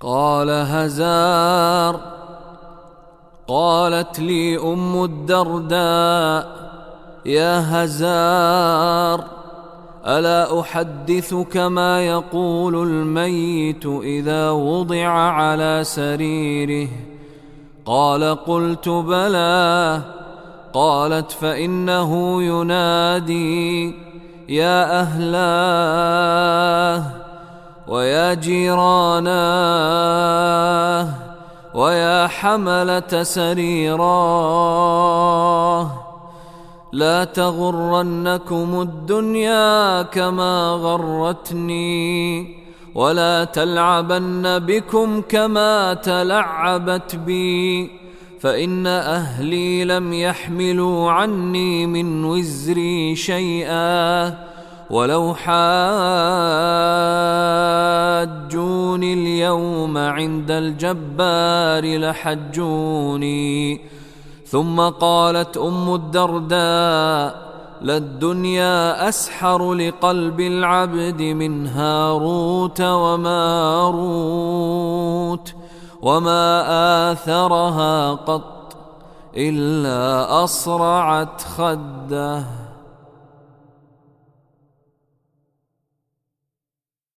قال هزار قالت لي أم الدرداء يا هزار ألا أحدثك ما يقول الميت إذا وضع على سريره؟ قال قلت بلى قالت فإنه ينادي يا أهلاه جيراناه ويا حملة سريراه لا تغرنكم الدنيا كما غرتني ولا تلعبن بكم كما تلعبت بي فإن أهلي لم يحملوا عني من وزري شيئا ولو حاجوني اليوم عند الجبار لحجوني. ثم قالت أم الدرداء للدنيا أسحر لقلب العبد من هاروت وماروت وما آثرها قط إلا أصرعت خده.